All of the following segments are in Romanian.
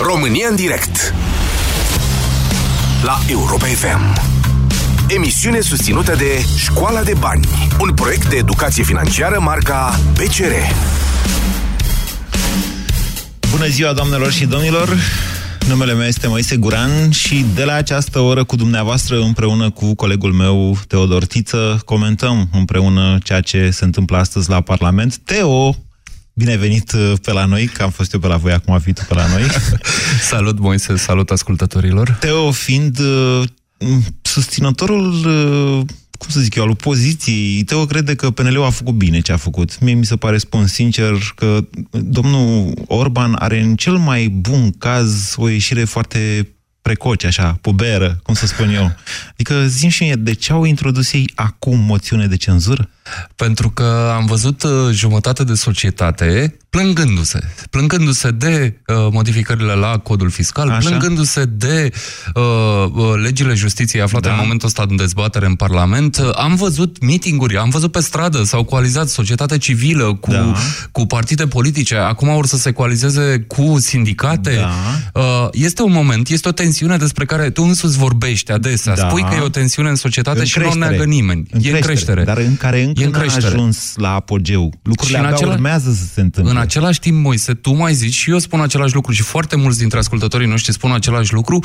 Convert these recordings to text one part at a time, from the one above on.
România în direct La Europa FM Emisiune susținută de Școala de Bani Un proiect de educație financiară marca PCR Bună ziua, doamnelor și domnilor! Numele meu este Moise Guran și de la această oră cu dumneavoastră împreună cu colegul meu Teodor Tiță comentăm împreună ceea ce se întâmplă astăzi la Parlament. Teo, bine venit uh, pe la noi, că am fost eu pe la voi, acum a venit pe la noi. salut Moise, salut ascultătorilor. Teo fiind uh, susținătorul uh, cum să zic eu, al opoziției, Teo crede că PNL-ul a făcut bine ce a făcut. Mie mi se pare, spun sincer, că domnul Orban are în cel mai bun caz o ieșire foarte precoce, așa, puberă, cum să spun eu. Adică, zim și mie, de ce au introdus ei acum moțiune de cenzură? Pentru că am văzut uh, jumătate de societate plângându-se. Plângându-se de uh, modificările la codul fiscal, Așa. plângându-se de uh, uh, legile justiției aflate da. în momentul ăsta în dezbatere în Parlament. Uh, am văzut mitinguri, am văzut pe stradă, s-au coalizat societatea civilă cu, da. cu partide politice, acum vor să se coalizeze cu sindicate. Da. Uh, este un moment, este o tensiune despre care tu însuți vorbești adesea. Da. Spui că e o tensiune în societate în și creștere. nu o neagă nimeni. În e creștere, în creștere. Dar în care încă e în creștere. n-a ajuns la apogeu. Lucrurile abia acela... urmează să se întâmple. În același timp, Moise, tu mai zici și eu spun același lucru și foarte mulți dintre ascultătorii noștri spun același lucru.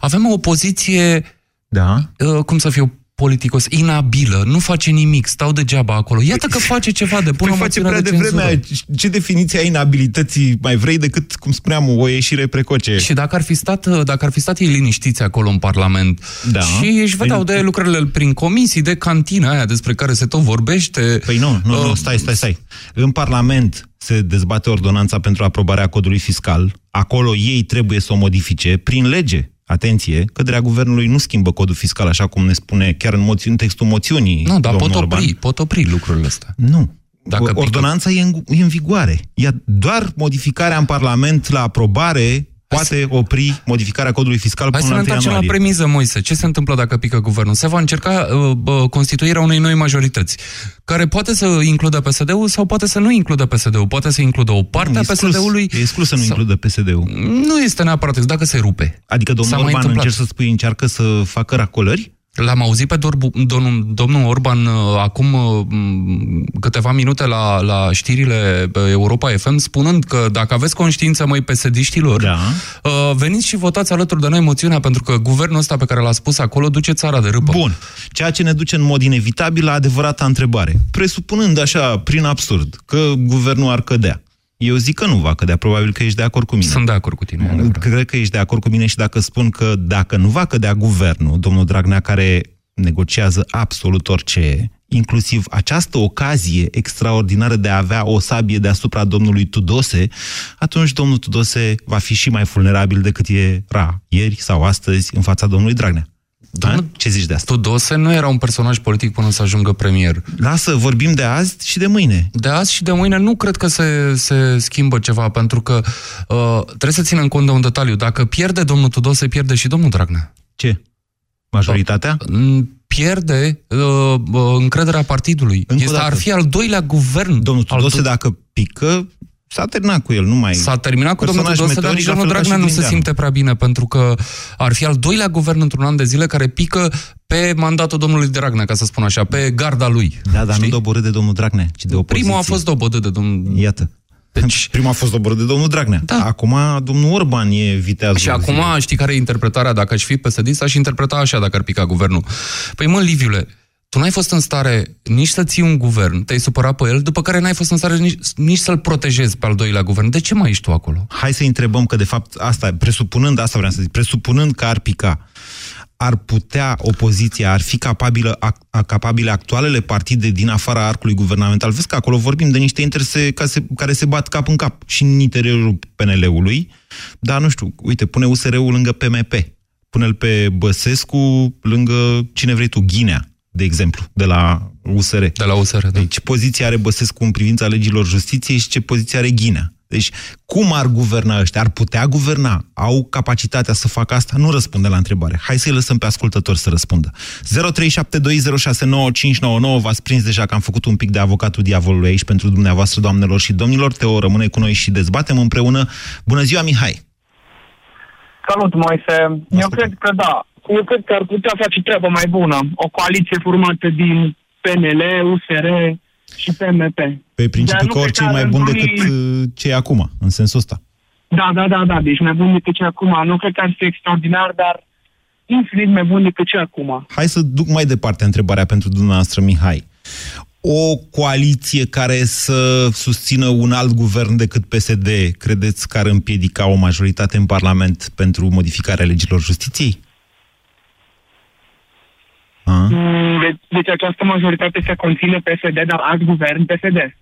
Avem o opoziție, da. Uh, cum să fiu politicos, inabilă, nu face nimic, stau degeaba acolo. Iată că face ceva de bună păi face prea de, de vreme. Ce definiție a inabilității mai vrei decât, cum spuneam, o ieșire precoce? Și dacă ar fi stat, dacă ar fi stat ei liniștiți acolo în Parlament da. și își vedeau păi... de lucrurile prin comisii, de cantina aia despre care se tot vorbește... Păi nu, nu, uh, nu, stai, stai, stai. În Parlament se dezbate ordonanța pentru aprobarea codului fiscal, acolo ei trebuie să o modifice prin lege atenție, căderea guvernului nu schimbă codul fiscal, așa cum ne spune chiar în, moțiuni, textul moțiunii. Nu, dar pot opri, pot opri lucrurile astea. Nu. Dacă Ordonanța pică... e, în, e în vigoare. Ia doar modificarea în Parlament la aprobare poate opri modificarea codului fiscal Hai până să ne întoarcem la premiză, Moise. Ce se întâmplă dacă pică guvernul? Se va încerca uh, uh, constituirea unei noi majorități, care poate să includă PSD-ul sau poate să nu includă PSD-ul. Poate să includă o parte a PSD-ului. E exclus să nu sau... includă PSD-ul. Nu este neapărat dacă se rupe. Adică domnul Orban încerc să spui, încearcă să facă racolări? L-am auzit pe domnul, domnul Orban uh, acum uh, câteva minute la, la știrile uh, Europa FM spunând că dacă aveți conștiință, mai pesediștilor, da. veniți și votați alături de noi moțiunea, pentru că guvernul ăsta pe care l-a spus acolo duce țara de râpă. Bun. Ceea ce ne duce în mod inevitabil la adevărata întrebare. Presupunând așa, prin absurd, că guvernul ar cădea. Eu zic că nu va cădea, probabil că ești de acord cu mine. Sunt de acord cu tine. Cred că ești de acord cu mine și dacă spun că dacă nu va cădea guvernul, domnul Dragnea, care negociază absolut orice, inclusiv această ocazie extraordinară de a avea o sabie deasupra domnului Tudose, atunci domnul Tudose va fi și mai vulnerabil decât era ieri sau astăzi în fața domnului Dragnea. Domnul, Ce zici de asta? Tudose nu era un personaj politic până să ajungă premier. Lasă, vorbim de azi și de mâine. De azi și de mâine nu cred că se, se schimbă ceva, pentru că uh, trebuie să ținem cont de un detaliu. Dacă pierde domnul Tudose, pierde și domnul Dragnea. Ce? Majoritatea? Pierde uh, uh, încrederea partidului. este, ar fi al doilea guvern. Domnul Tudose, dacă pică, S-a terminat cu el, nu mai... S-a terminat cu domnul Tudose, dar domnul Dragnea nu se simte prea bine, pentru că ar fi al doilea guvern într-un an de zile care pică pe mandatul domnului Dragnea, ca să spun așa, pe garda lui. Da, dar știi? nu doborât de domnul Dragnea, ci de opoziție. Primul a fost doborât de domnul... Iată. Deci... Prima a fost doborât de domnul Dragnea. Da. Acum domnul Orban e viteazul. Și acum zile. știi care e interpretarea? Dacă aș fi psd aș interpreta așa dacă ar pica guvernul. Păi mă, Liviule, tu n-ai fost în stare nici să ții un guvern, te-ai supărat pe el, după care n-ai fost în stare nici, nici să-l protejezi pe al doilea guvern. De ce mai ești tu acolo? Hai să întrebăm că, de fapt, asta, presupunând, asta vreau să zic, presupunând că ar pica, ar putea opoziția, ar fi capabilă, a, a, capabile actualele partide din afara arcului guvernamental. Vezi că acolo vorbim de niște interese ca se, care se bat cap în cap și în interiorul PNL-ului, dar nu știu, uite, pune USR-ul lângă PMP, pune-l pe Băsescu lângă cine vrei tu, Ghinea de exemplu, de la USR. De la USR, da. Deci, poziția are Băsescu în privința legilor justiției și ce poziție are Ghinea. Deci, cum ar guverna ăștia? Ar putea guverna? Au capacitatea să facă asta? Nu răspunde la întrebare. Hai să-i lăsăm pe ascultători să răspundă. 0372069599 V-ați prins deja că am făcut un pic de avocatul diavolului aici pentru dumneavoastră, doamnelor și domnilor. Teo rămâne cu noi și dezbatem împreună. Bună ziua, Mihai! Salut, Moise. Eu cred că da. Eu cred că ar putea face treaba mai bună. O coaliție formată din PNL, USR și PMP. Pe principiu că orice e mai bun decât uh, ce e acum, în sensul ăsta. Da, da, da, da. Deci mai bun decât ce acum. Nu cred că ar fi extraordinar, dar infinit mai bun decât ce acum. Hai să duc mai departe întrebarea pentru dumneavoastră, Mihai. O coaliție care să susțină un alt guvern decât PSD, credeți că ar împiedica o majoritate în Parlament pentru modificarea legilor justiției? Mm, deci, deci această majoritate se conține PSD, dar alt guvern PSD.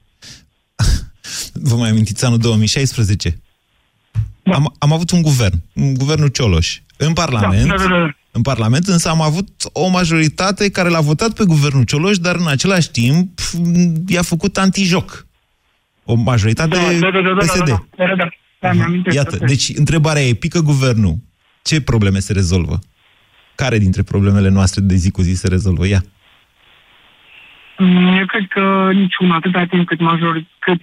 Vă mai amintiți anul 2016? Da. Am, am avut un guvern, un guvernul Cioloș, în Parlament. Da, da, da, da. În Parlament, însă am avut o majoritate care l-a votat pe guvernul Cioloș, dar în același timp i-a făcut antijoc. O majoritate da, da, da, da, PSD. Da, da, da, da, da, da, Iată, deci întrebarea e, pică guvernul, ce probleme se rezolvă? Care dintre problemele noastre de zi cu zi se rezolvă? Ia. Mm, eu cred că niciuna, atâta timp cât, major, cât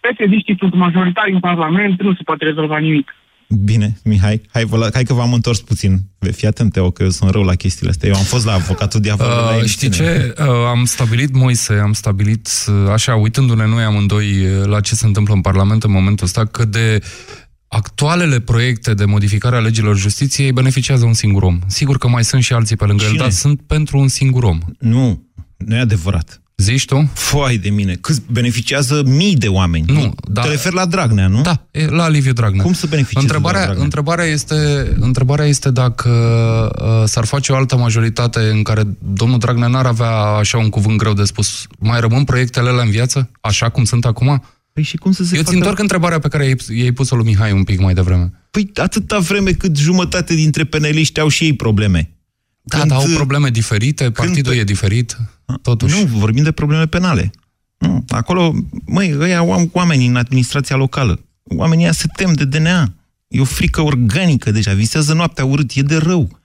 psd sunt majoritari în Parlament, nu se poate rezolva nimic. Bine, Mihai, hai, vă, hai că v-am întors puțin. Fii atent, Teo, că eu sunt rău la chestiile astea. Eu am fost la avocatul diavolului. Uh, știi ce? Uh, am stabilit, Moise, am stabilit, uh, așa, uitându-ne noi amândoi uh, la ce se întâmplă în Parlament în momentul ăsta, că de actualele proiecte de modificare a legilor justiției beneficiază un singur om. Sigur că mai sunt și alții pe lângă Cine? el, dar sunt pentru un singur om. Nu, nu e adevărat. Zici tu? Foai de mine. Câți beneficiază mii de oameni. Nu, da. Te referi la Dragnea, nu? Da, la Liviu Dragnea. Cum să beneficieze întrebarea, întrebarea, este, întrebarea este dacă uh, s-ar face o altă majoritate în care domnul Dragnea n-ar avea așa un cuvânt greu de spus. Mai rămân proiectele alea în viață, așa cum sunt acum? Păi și cum să se Eu facă... ți întorc întrebarea pe care i-ai pus-o lui Mihai un pic mai devreme. Păi atâta vreme cât jumătate dintre peneliști au și ei probleme. Da, când, dar au probleme diferite, partidul când... e diferit, totuși. Nu, vorbim de probleme penale. Nu, acolo, măi, ăia au oameni în administrația locală. Oamenii se tem de DNA. E o frică organică deja, visează noaptea urât, e de rău.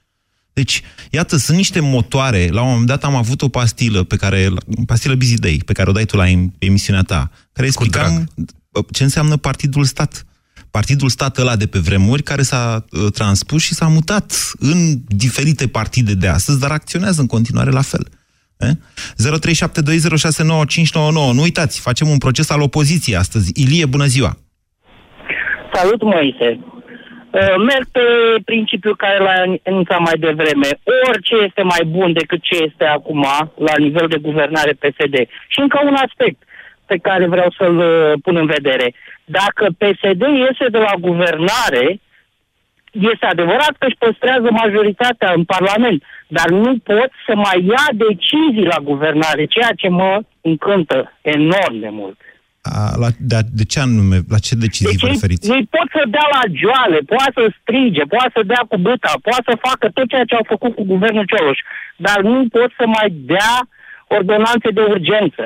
Deci, iată, sunt niște motoare. La un moment dat am avut o pastilă pe care, pastilă Bizidei, pe care o dai tu la emisiunea ta, care explicam ce înseamnă partidul stat. Partidul stat ăla de pe vremuri, care s-a uh, transpus și s-a mutat în diferite partide de astăzi, dar acționează în continuare la fel. 0372069599. Nu uitați, facem un proces al opoziției astăzi. Ilie, bună ziua! Salut, Moise! Uh, merg pe principiul care l-a enunțat mai devreme. Orice este mai bun decât ce este acum la nivel de guvernare PSD. Și încă un aspect pe care vreau să-l uh, pun în vedere. Dacă PSD iese de la guvernare, este adevărat că își păstrează majoritatea în Parlament, dar nu pot să mai ia decizii la guvernare, ceea ce mă încântă enorm de mult. A, la, de, de ce anume? La ce decizii deci preferiți? Ei pot să dea la joale, poate să strige, poate să dea cu băta, poate să facă tot ceea ce au făcut cu guvernul Cioloș, dar nu pot să mai dea ordonanțe de urgență.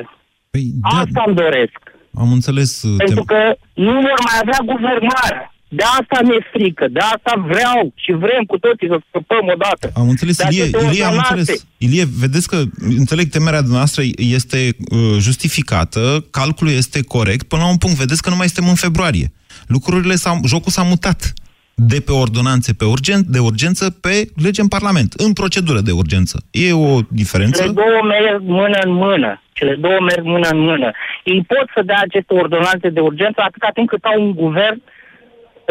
Păi, da, Asta îmi doresc. Am înțeles. Uh, Pentru te... că nu vor mai avea guvernare. De asta mi-e frică, de asta vreau și vrem cu toții să scăpăm odată. Am înțeles, Ilie, Ilie, am înțeles. Ilie, vedeți că, înțeleg, temerea noastră este uh, justificată, calculul este corect, până la un punct, vedeți că nu mai suntem în februarie. Lucrurile s-au, jocul s-a mutat de pe ordonanțe pe urgen, de urgență pe lege în Parlament, în procedură de urgență. E o diferență? Cele două merg mână în mână. Cele două merg mână în mână. Ei pot să dea aceste ordonanțe de urgență atâta timp cât au un guvern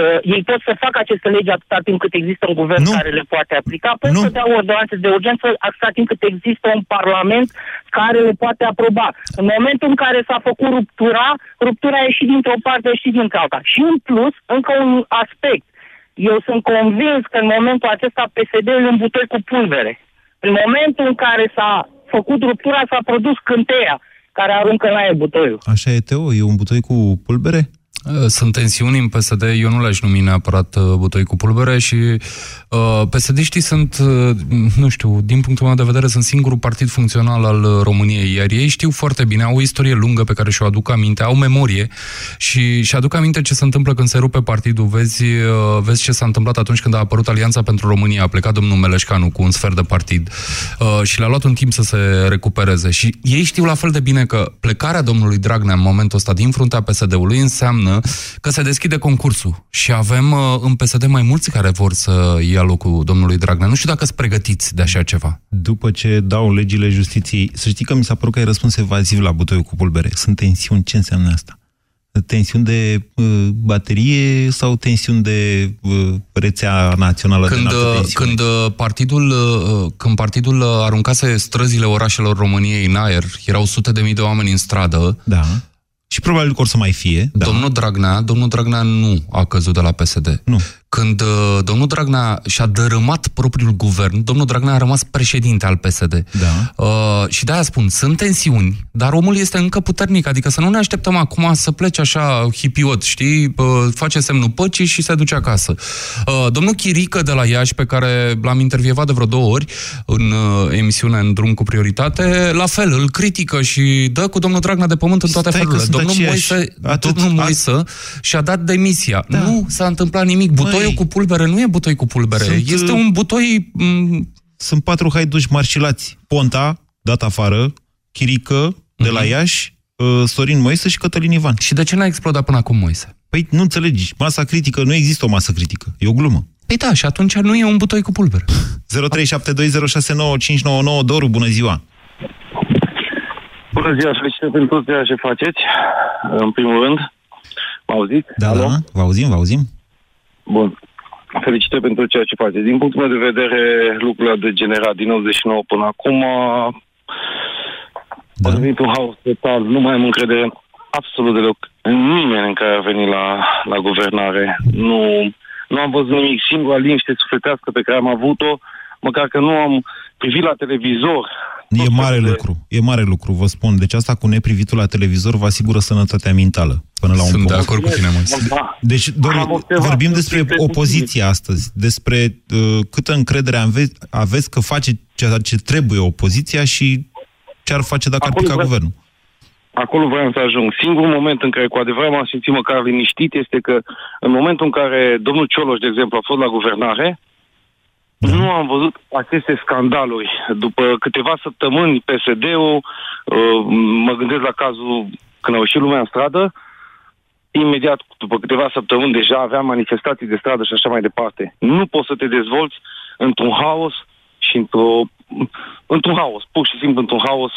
Uh, ei pot să facă aceste legi atâta timp cât există un guvern nu. care le poate aplica, pot nu. să dea ordonanțe de urgență atâta timp cât există un parlament care le poate aproba. În momentul în care s-a făcut ruptura, ruptura a ieșit dintr-o parte și din alta. Și în plus, încă un aspect. Eu sunt convins că în momentul acesta PSD-ul în butoi cu pulvere. În momentul în care s-a făcut ruptura, s-a produs cânteia care aruncă în aer butoiul. Așa e, Teo? E un butoi cu pulbere? Uh, sunt tensiuni în PSD, eu nu le-aș numi neapărat uh, butoi cu pulbere și uh, psd sunt, uh, nu știu, din punctul meu de vedere, sunt singurul partid funcțional al României, iar ei știu foarte bine, au o istorie lungă pe care și-o aduc aminte, au memorie și și aduc aminte ce se întâmplă când se rupe partidul. Vezi, uh, vezi ce s-a întâmplat atunci când a apărut Alianța pentru România, a plecat domnul Meleșcanu cu un sfert de partid uh, și le-a luat un timp să se recupereze. Și ei știu la fel de bine că plecarea domnului Dragnea în momentul ăsta din fruntea PSD-ului înseamnă Dragnea că se deschide concursul și avem uh, în PSD mai mulți care vor să ia locul domnului Dragnea. Nu știu dacă sunt pregătiți de așa ceva. După ce dau legile justiției, să știi că mi s-a părut că ai răspuns evaziv la butoiul cu pulbere. Sunt tensiuni. Ce înseamnă asta? tensiuni de uh, baterie sau tensiuni de uh, rețea națională când, de uh, când uh, partidul uh, când partidul aruncase străzile orașelor României în aer, erau sute de mii de oameni în stradă. Da. Și probabil că or să mai fie. Da. Domnul Dragnea, domnul Dragnea nu a căzut de la PSD. Nu. Când uh, domnul Dragnea și-a dărâmat propriul guvern, domnul Dragnea a rămas președinte al PSD. Da. Uh, și de-aia spun, sunt tensiuni, dar omul este încă puternic, adică să nu ne așteptăm acum să plece așa hipiot, știi, uh, face semnul păcii și se duce acasă. Uh, domnul Chirică de la Iași, pe care l-am intervievat de vreo două ori în uh, emisiune în drum cu prioritate, la fel, îl critică și dă cu domnul Dragnea de pământ în toate Stai felurile. Domnul Moise, domnul Moise și-a dat demisia. Da. Nu s-a întâmplat nimic. Butoi butoiul cu pulbere nu e butoi cu pulbere. Sunt, este uh, un butoi... M- sunt patru haiduși marșilați. Ponta, dat afară, Chirică, de la mhm. Iași, uh, Sorin Moise și Cătălin Ivan. Și de ce n-a explodat până acum Moise? Păi nu înțelegi. Masa critică, nu există o masă critică. E o glumă. Păi da, și atunci nu e un butoi cu pulbere. 0372069599 Doru, bună ziua! Bună ziua, felicitări pentru ceea ce faceți, în primul rând. Mă auziți? Da, Alo? da, vă auzim, vă auzim. Bun. Felicitări pentru ceea ce faceți. Din punctul meu de vedere, lucrurile au degenerat din 99 până acum. Da. A devenit un haos total. Nu mai am încredere absolut deloc în nimeni în care a venit la, la guvernare. Nu, nu am văzut nimic. Singura liniște sufletească pe care am avut-o, măcar că nu am privit la televizor E mare lucru, e mare lucru, vă spun. Deci asta cu neprivitul la televizor vă asigură sănătatea mentală până la un Sunt punct. de acord cu tine, mă. Da. Deci, doar, vorbim despre opoziția astăzi, despre uh, câtă încredere aveți, aveți că face ceea ce trebuie opoziția și ce ar face dacă Acolo ar pica guvernul. Acolo vreau să ajung. Singurul moment în care cu adevărat m-am simțit măcar liniștit este că în momentul în care domnul Cioloș, de exemplu, a fost la guvernare, da. Nu am văzut aceste scandaluri. După câteva săptămâni, PSD-ul, uh, mă gândesc la cazul când au ieșit lumea în stradă, imediat, după câteva săptămâni, deja avea manifestații de stradă și așa mai departe. Nu poți să te dezvolți într-un haos și într-o, într-un haos, pur și simplu într-un haos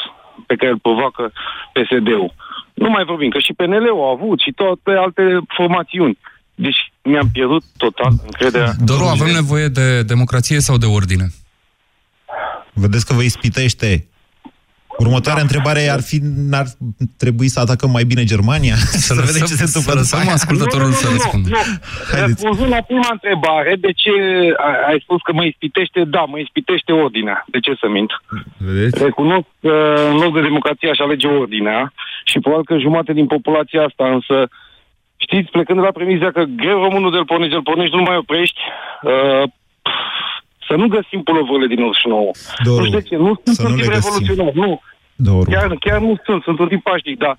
pe care îl provoacă PSD-ul. Nu mai vorbim, că și PNL-ul a avut și toate alte formațiuni. Deci mi-am pierdut total încrederea. Doru, avem nevoie de democrație sau de ordine? Vedeți că vă ispitește. Următoarea da. întrebare ar fi, n-ar trebui să atacăm mai bine Germania? Să, să vedem ce se întâmplă. Să lăsăm ascultătorul să răspundă. Răspunzând la prima întrebare, de ce ai spus că mă ispitește? Da, mă ispitește ordinea. De ce să mint? Vedeți? Recunosc că în loc de democrație aș alege ordinea și probabil că jumate din populația asta însă știți, plecând de la premiza că greu românul de-l pornești, de-l pornești, nu mai oprești, uh, să nu găsim pulovările din 89. Doru, nu știu ce, nu sunt un tip revoluționar, nu. Doru. Chiar, chiar nu sunt, sunt un tip pașnic, dar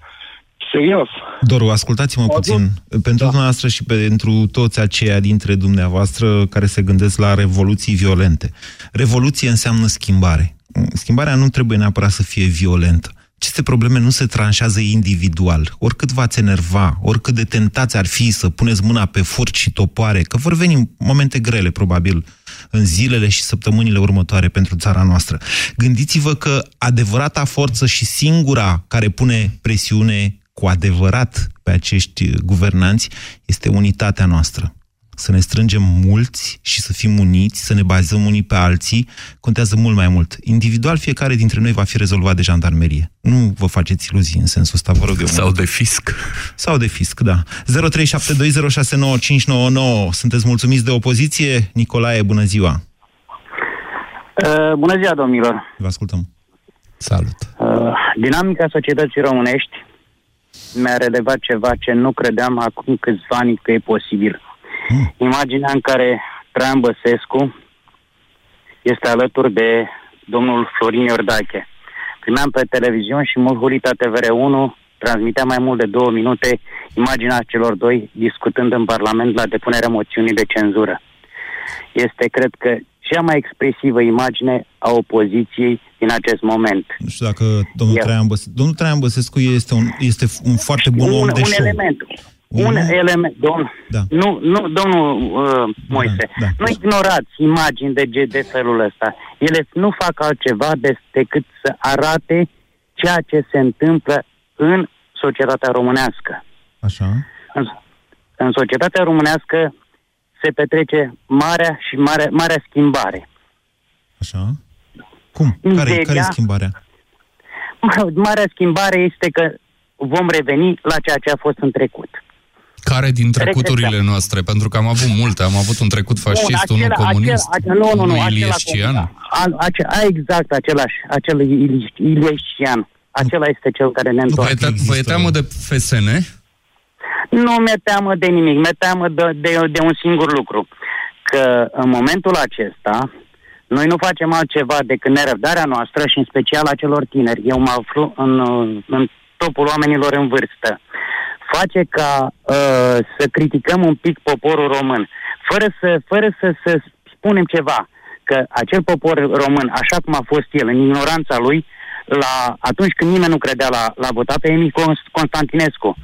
serios. Doru, ascultați-mă Adun. puțin. Pentru da. dumneavoastră și pentru toți aceia dintre dumneavoastră care se gândesc la revoluții violente. Revoluție înseamnă schimbare. Schimbarea nu trebuie neapărat să fie violentă. Aceste probleme nu se tranșează individual. Oricât v-ați enerva, oricât de tentați ar fi să puneți mâna pe furt și topoare, că vor veni momente grele, probabil, în zilele și săptămânile următoare pentru țara noastră. Gândiți-vă că adevărata forță și singura care pune presiune cu adevărat pe acești guvernanți este unitatea noastră să ne strângem mulți și să fim uniți, să ne bazăm unii pe alții, contează mult mai mult. Individual, fiecare dintre noi va fi rezolvat de jandarmerie. Nu vă faceți iluzii în sensul ăsta, vă rog eu. Sau mult. de fisc. Sau de fisc, da. 0372069599. Sunteți mulțumiți de opoziție? Nicolae, bună ziua! Uh, bună ziua, domnilor! Vă ascultăm. Salut! Uh, dinamica societății românești mi-a relevat ceva ce nu credeam acum câțiva ani că e posibil. Hmm. Imaginea în care Traian Băsescu este alături de domnul Florin Iordache. Primeam pe televiziune și Mulhurita TVR1 transmitea mai mult de două minute imaginea celor doi discutând în Parlament la depunerea moțiunii de cenzură. Este, cred că, cea mai expresivă imagine a opoziției din acest moment. Nu știu dacă domnul, Traian, Băsescu, domnul Traian Băsescu este un, este un foarte bun un, om de un show. Element, un element, domn, da. nu, nu, domnul uh, Moise, da, da. nu ignorați imagini de, de felul ăsta. Ele nu fac altceva decât să arate ceea ce se întâmplă în societatea românească. Așa. În, în societatea românească se petrece marea și mare, marea schimbare. Așa. Cum? Care, care e schimbarea? Marea schimbare este că vom reveni la ceea ce a fost în trecut. Care din trecuturile noastre? Pentru că am avut multe. Am avut un trecut fascist, Bun, acela, unul comunist, acela, acela, nu, nu, nu, unul iliescian. Exact, același, acel iliescian. Acela este cel care ne întoarce. Vă e teamă de FSN? Nu mi-e teamă de nimic. Mi-e teamă de, de, de un singur lucru. Că în momentul acesta, noi nu facem altceva decât nerăbdarea noastră și în special a celor tineri. Eu mă aflu în, în topul oamenilor în vârstă face ca uh, să criticăm un pic poporul român, fără să, fără să, să spunem ceva, că acel popor român, așa cum a fost el, în ignoranța lui, la, atunci când nimeni nu credea, la, la votat pe Emi Constantinescu.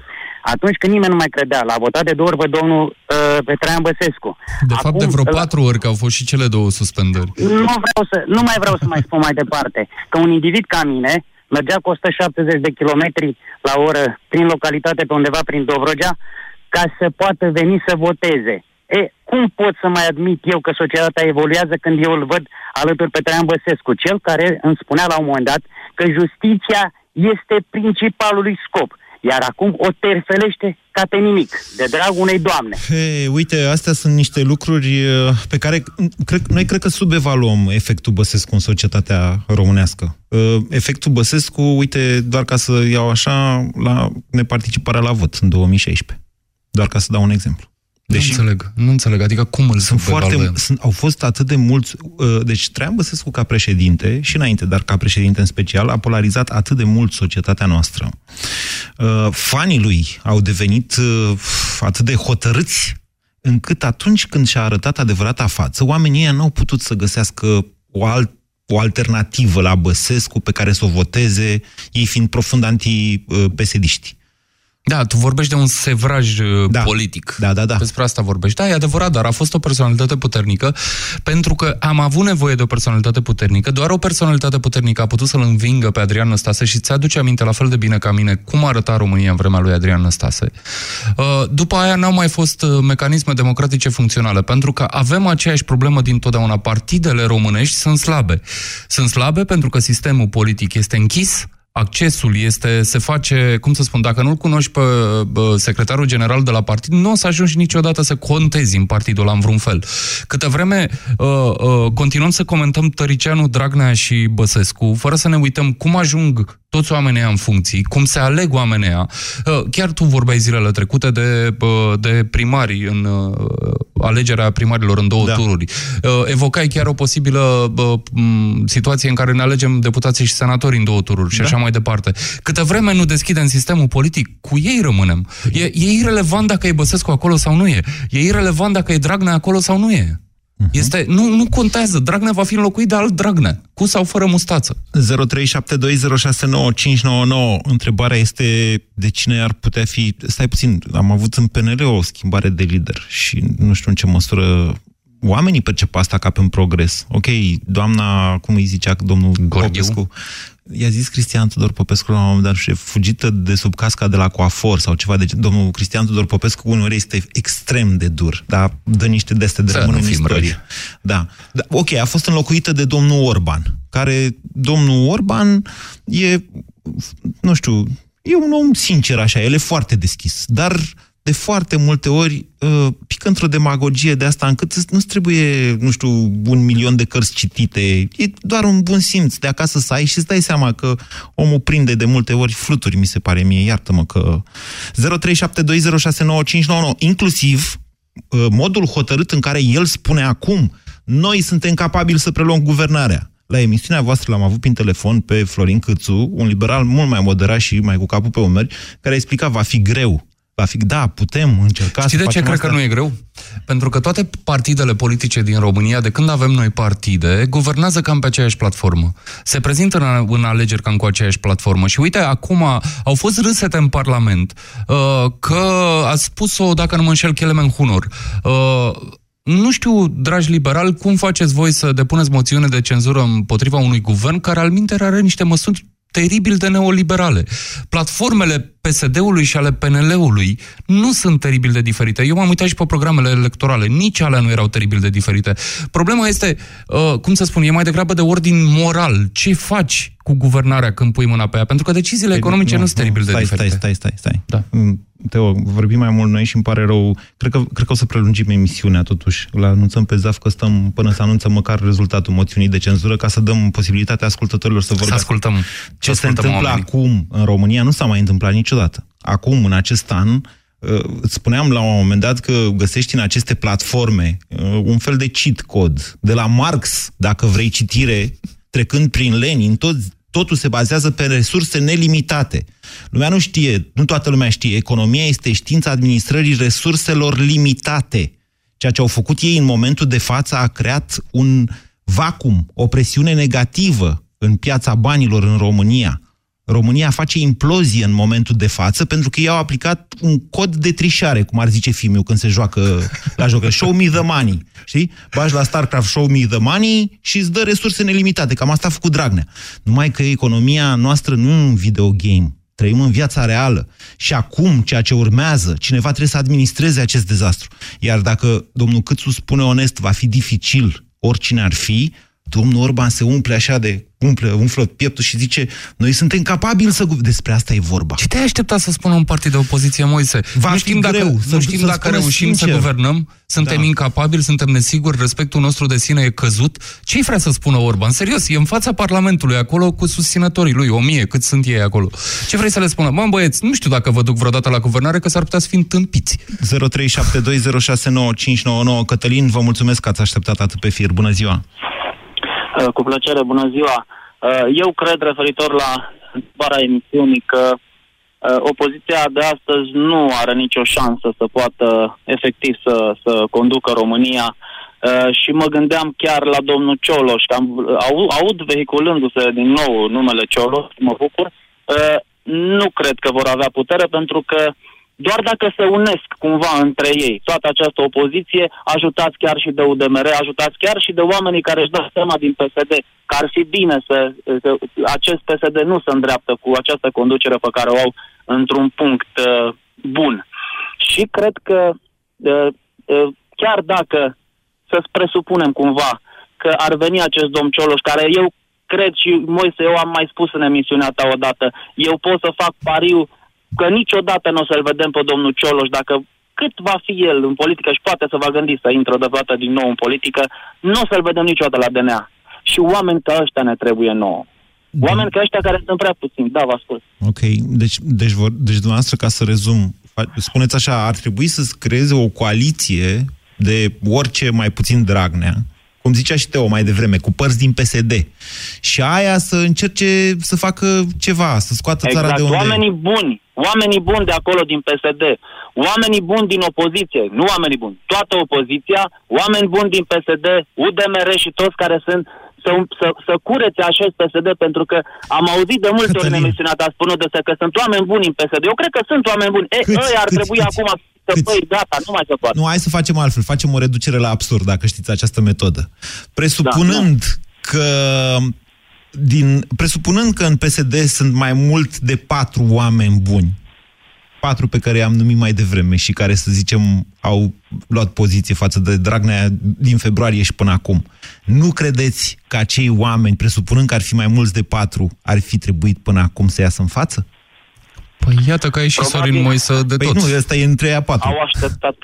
Atunci când nimeni nu mai credea, l-a votat de două ori pe domnul uh, pe Traian Băsescu. De Acum, fapt, de vreo patru ori, că au fost și cele două suspendări. Nu, vreau să, nu mai vreau să mai spun mai departe. Că un individ ca mine, mergea cu 170 de kilometri la oră prin localitate pe undeva prin Dobrogea ca să poată veni să voteze. E, cum pot să mai admit eu că societatea evoluează când eu îl văd alături pe Traian Băsescu, cel care îmi spunea la un moment dat că justiția este principalului scop iar acum o terfelește ca pe nimic, de dragul unei doamne. Hey, uite, astea sunt niște lucruri uh, pe care cred, noi cred că subevaluăm efectul Băsescu în societatea românească. Uh, efectul Băsescu, uite, doar ca să iau așa, la neparticiparea la vot în 2016. Doar ca să dau un exemplu. Deși nu înțeleg, nu înțeleg. Adică cum îl sunt foarte, sunt, Au fost atât de mulți... Uh, deci Traian Băsescu ca președinte, și înainte, dar ca președinte în special, a polarizat atât de mult societatea noastră. Uh, fanii lui au devenit uh, atât de hotărâți încât atunci când și-a arătat adevărata față, oamenii ăia n-au putut să găsească o alt o alternativă la Băsescu pe care să o voteze, ei fiind profund anti-pesediști. Da, tu vorbești de un sevraj uh, da. politic. Da, da, da. Despre asta vorbești. Da, e adevărat, dar a fost o personalitate puternică, pentru că am avut nevoie de o personalitate puternică. Doar o personalitate puternică a putut să-l învingă pe Adrian Năstase și ți-aduce aminte la fel de bine ca mine cum arăta România în vremea lui Adrian Năstase. Uh, după aia n-au mai fost uh, mecanisme democratice funcționale, pentru că avem aceeași problemă din totdeauna. Partidele românești sunt slabe. Sunt slabe pentru că sistemul politic este închis, accesul este, se face, cum să spun, dacă nu-l cunoști pe secretarul general de la partid, nu o să ajungi niciodată să contezi în partidul ăla în vreun fel. Câte vreme uh, uh, continuăm să comentăm Tăricianu, Dragnea și Băsescu, fără să ne uităm cum ajung toți oamenii în funcții, cum se aleg oamenii uh, chiar tu vorbeai zilele trecute de, uh, de primari în uh, alegerea primarilor în două da. tururi. Evocai chiar o posibilă situație în care ne alegem deputații și senatori în două tururi da. și așa mai departe. Câte vreme nu deschidem sistemul politic, cu ei rămânem. E, e irrelevant dacă e Băsescu acolo sau nu e. E irrelevant dacă e Dragnea acolo sau nu e. Uh-huh. Este, nu, nu contează. Dragnea va fi înlocuit de alt Dragnea, cu sau fără mustață. 0372069599. Întrebarea este de cine ar putea fi... Stai puțin, am avut în PNL o schimbare de lider și nu știu în ce măsură oamenii percep asta ca pe un progres. Ok, doamna, cum îi zicea domnul Gorghiu? I-a zis Cristian Tudor Popescu la un moment dat, și fugită de sub casca de la coafor sau ceva de domnul Cristian Tudor Popescu uneori este extrem de dur, dar dă niște deste de rămân în istorie. Da. da. Ok, a fost înlocuită de domnul Orban, care domnul Orban e, nu știu, e un om sincer așa, el e foarte deschis, dar de foarte multe ori uh, pică într-o demagogie de asta încât nu-ți trebuie, nu știu, un milion de cărți citite. E doar un bun simț de acasă să ai și îți dai seama că omul prinde de multe ori fluturi, mi se pare mie. Iartă-mă că... 0372069599 inclusiv uh, modul hotărât în care el spune acum noi suntem capabili să preluăm guvernarea. La emisiunea voastră l-am avut prin telefon pe Florin Câțu, un liberal mult mai moderat și mai cu capul pe umeri, care a explicat va fi greu va fi, da, putem încerca Știi să de ce cred asta? că nu e greu? Pentru că toate partidele politice din România, de când avem noi partide, guvernează cam pe aceeași platformă. Se prezintă în, în alegeri cam cu aceeași platformă. Și uite, acum au fost râsete în Parlament uh, că a spus-o, dacă nu mă înșel, Kelemen Hunor. Uh, nu știu, dragi liberali, cum faceți voi să depuneți moțiune de cenzură împotriva unui guvern care al are niște măsuri teribil de neoliberale. Platformele PSD-ului și ale PNL-ului nu sunt teribil de diferite. Eu m-am uitat și pe programele electorale. Nici alea nu erau teribil de diferite. Problema este, uh, cum să spun, e mai degrabă de ordin moral. Ce faci cu guvernarea când pui mâna pe ea? Pentru că deciziile păi, economice nu, nu sunt teribil stai, de diferite. Stai, stai, stai, stai. Da. Mm, Teo, vorbim mai mult noi și îmi pare rău. Cred că, cred că o să prelungim emisiunea totuși. La anunțăm pe ZAF că stăm până să anunță măcar rezultatul moțiunii de cenzură ca să dăm posibilitatea ascultătorilor să vorbească. Să ascultăm. Ce să se întâmplă oamenii. acum în România nu s-a mai întâmplat niciodată. Acum, în acest an, uh, îți spuneam la un moment dat că găsești în aceste platforme uh, un fel de cheat code. De la Marx, dacă vrei citire, trecând prin Lenin, tot, totul se bazează pe resurse nelimitate. Lumea nu știe, nu toată lumea știe, economia este știința administrării resurselor limitate. Ceea ce au făcut ei în momentul de față a creat un vacum, o presiune negativă în piața banilor în România. România face implozie în momentul de față pentru că ei au aplicat un cod de trișare, cum ar zice filmul când se joacă la joc. Show me the money. Știi? Bagi la StarCraft Show me the money și îți dă resurse nelimitate. Cam asta a făcut Dragnea. Numai că economia noastră nu e un videogame. Trăim în viața reală. Și acum, ceea ce urmează, cineva trebuie să administreze acest dezastru. Iar dacă domnul Câțu spune onest, va fi dificil, oricine ar fi, domnul Orban se umple așa de umple, umflă pieptul și zice noi suntem capabili să... Despre asta e vorba. Ce te-ai așteptat să spună un partid de opoziție, Moise? Va nu fi știm greu dacă, să- nu știm să dacă spună reușim sincer. să guvernăm, suntem Da. incapabili, suntem nesiguri, respectul nostru de sine e căzut. Ce-i vrea să spună Orban? Serios, e în fața Parlamentului, acolo cu susținătorii lui, o mie, cât sunt ei acolo. Ce vrei să le spună? Mă, băieți, nu știu dacă vă duc vreodată la guvernare, că s-ar putea să fim tâmpiți. 0372069599 Cătălin, vă mulțumesc că ați așteptat atât pe fir. Bună ziua! Uh, Cu plăcere, bună ziua. Uh, Eu cred, referitor la întrebarea emisiunii, că uh, opoziția de astăzi nu are nicio șansă să poată efectiv să, să conducă România Uh, și mă gândeam chiar la domnul Cioloș, că am, au, aud vehiculându-se din nou numele Cioloș, mă bucur, uh, nu cred că vor avea putere pentru că doar dacă se unesc cumva între ei, toată această opoziție, ajutați chiar și de UDMR, ajutați chiar și de oamenii care își dau seama din PSD că ar fi bine să, să acest PSD nu se îndreaptă cu această conducere pe care o au într-un punct uh, bun. Și cred că uh, uh, chiar dacă să presupunem cumva că ar veni acest domn Cioloș, care eu cred și, Moise, eu am mai spus în emisiunea ta odată, eu pot să fac pariu că niciodată nu o să-l vedem pe domnul Cioloș, dacă cât va fi el în politică și poate să va gândi să intre odată din nou în politică, nu o să-l vedem niciodată la DNA. Și oameni ca ăștia ne trebuie nouă. Oameni ca ăștia care sunt prea puțini. Da, vă ascult. Ok, deci, deci, vor, deci dumneavoastră, ca să rezum, fa- spuneți așa, ar trebui să creeze o coaliție de orice mai puțin Dragnea, cum zicea și Teo mai devreme, cu părți din PSD. Și aia să încerce să facă ceva, să scoată țara Exact. de unde... Oamenii buni. Oamenii buni de acolo din PSD. Oamenii buni din opoziție. Nu oamenii buni. Toată opoziția. Oameni buni din PSD, UDMR și toți care sunt să, să, să curețe acest PSD pentru că am auzit de multe ori în Cătălin. emisiunea ta spunându se că sunt oameni buni în PSD. Eu cred că sunt oameni buni. E, Câți? ei ar Câți? trebui Câți? acum să Câți? băi, gata, nu mai se poate. Nu, hai să facem altfel. Facem o reducere la absurd, dacă știți această metodă. Presupunând că din, presupunând că în PSD sunt mai mult de patru oameni buni, patru pe care i-am numit mai devreme și care, să zicem, au luat poziție față de Dragnea din februarie și până acum. Nu credeți că acei oameni, presupunând că ar fi mai mulți de patru, ar fi trebuit până acum să iasă în față? Păi iată că ai și Probabil. Sorin Moise de Păi tot. nu, ăsta e între a patru. Au așteptat.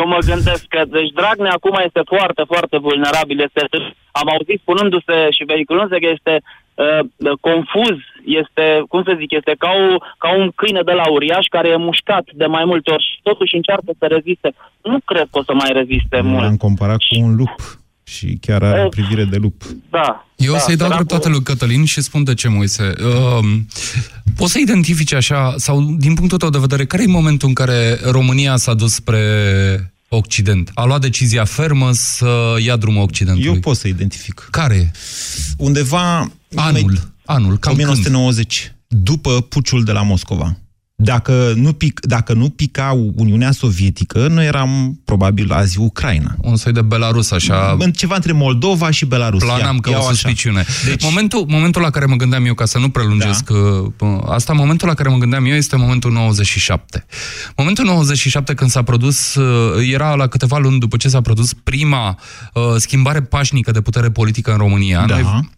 Eu mă gândesc că, deci Dragnea acum este foarte, foarte vulnerabil. Este, am auzit spunându-se și vehiculându-se că este uh, confuz, este, cum să zic, este ca, o, ca un câine de la uriaș care e mușcat de mai multe ori și totuși încearcă să reziste. Nu cred că o să mai reziste mult. L-am comparat cu un lup. și chiar are o privire de lup. Da. Eu da, o să-i dau dreptate lui Cătălin și spun de ce, Moise. Uh, poți să identifici așa, sau din punctul tău de vedere, care e momentul în care România s-a dus spre Occident? A luat decizia fermă să ia drumul Occidentului? Eu pot să identific. Care? Undeva... Anul. Anul, cam 1990. Când? După puciul de la Moscova. Dacă nu, pic, dacă nu pica Uniunea Sovietică, noi eram probabil azi Ucraina. Un soi de Belarus, așa... În ceva între Moldova și Belarus. Planam ia, că o suspiciune. Deci... Momentul, momentul la care mă gândeam eu, ca să nu prelungesc da. Uh, asta, momentul la care mă gândeam eu este momentul 97. Momentul 97 când s-a produs, uh, era la câteva luni după ce s-a produs prima uh, schimbare pașnică de putere politică în România. Da. Noi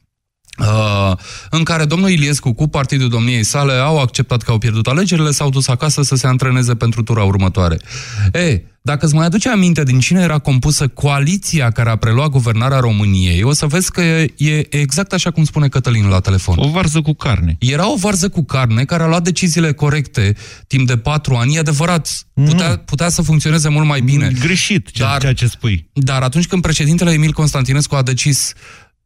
Uh, în care domnul Iliescu cu partidul domniei sale au acceptat că au pierdut alegerile, s-au dus acasă să se antreneze pentru tura următoare. E, dacă îți mai aduce aminte din cine era compusă coaliția care a preluat guvernarea României, o să vezi că e exact așa cum spune Cătălin la telefon. O varză cu carne. Era o varză cu carne care a luat deciziile corecte timp de patru ani. E adevărat, putea, putea să funcționeze mult mai bine. Greșit dar, ceea ce spui. Dar atunci când președintele Emil Constantinescu a decis